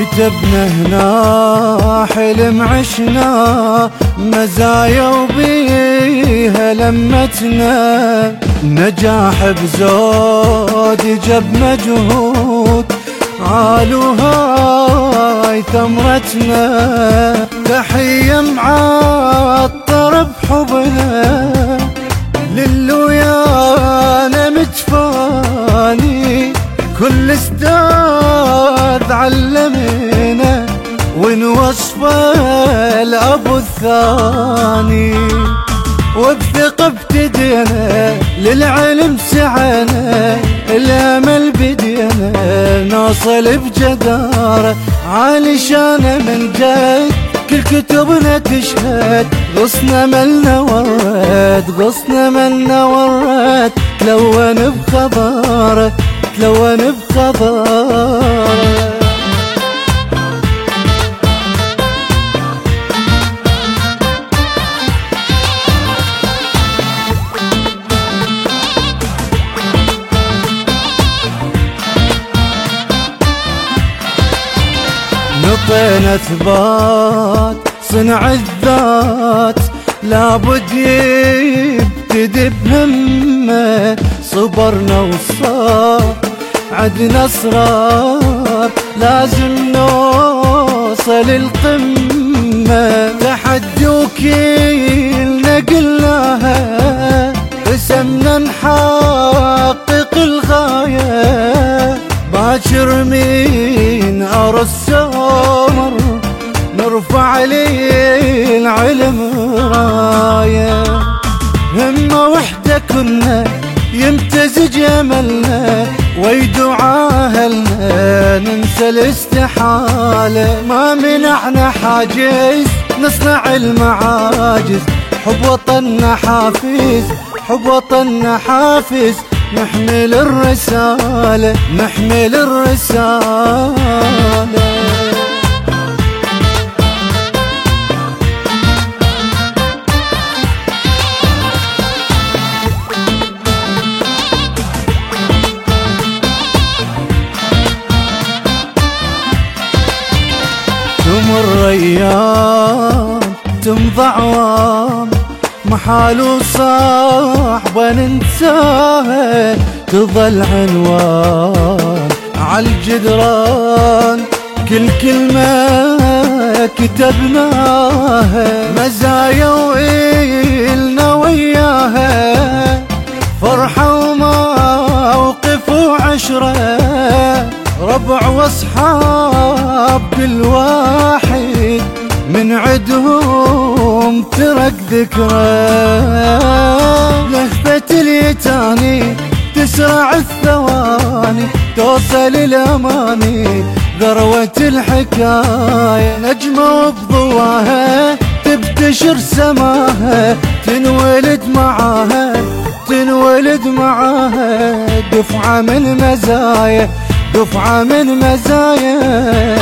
كتبنا هنا حلم عشنا مزايا وبيها لمتنا. نجاح بزود جب مجهود عالو هاي ثمرتنا. تحية معطر بحبنا الابو الثاني. وبثقة ابتدينا للعلم سعنا الأمل بدينا نوصل بجدارة. علشان من جد كل كتبنا تشهد. غصنا ملنا ورد غصنا ملنا ورد تلون بخضارة تلون بخضارة. نطينا ثبات صنع الذات. لابد يبتدي بهمة صبرنا وصار عدنا أسرار. لازم نوصل القمه تحدي وكيلنا قلناها نرفع لي العلم راية. همة وحدة كنا يمتزج أملنا ويدعاهلنا ننسى الاستحالة. ما منعنا حاجز نصنع المعاجز. حب وطننا حافز حب وطننا حافز. نحمل الرسالة نحمل الرسالة. تمر أيام تمضى عوام محال وصاحبة ننساها تظل عنوان عالجدران كل كلمة كتبناها مزايا وإلنا وياها. فرحة وموقف وعشرة ربع واصحاب كل واحد من عدهم ترك ذكرى لهفة اليتاني تسرع الثواني توصل الأماني ذروة الحكاية. نجمة وبضواها تبتشر سماها تنولد معاها تنولد معاها. دفعة من مزايا دفعة من مزايا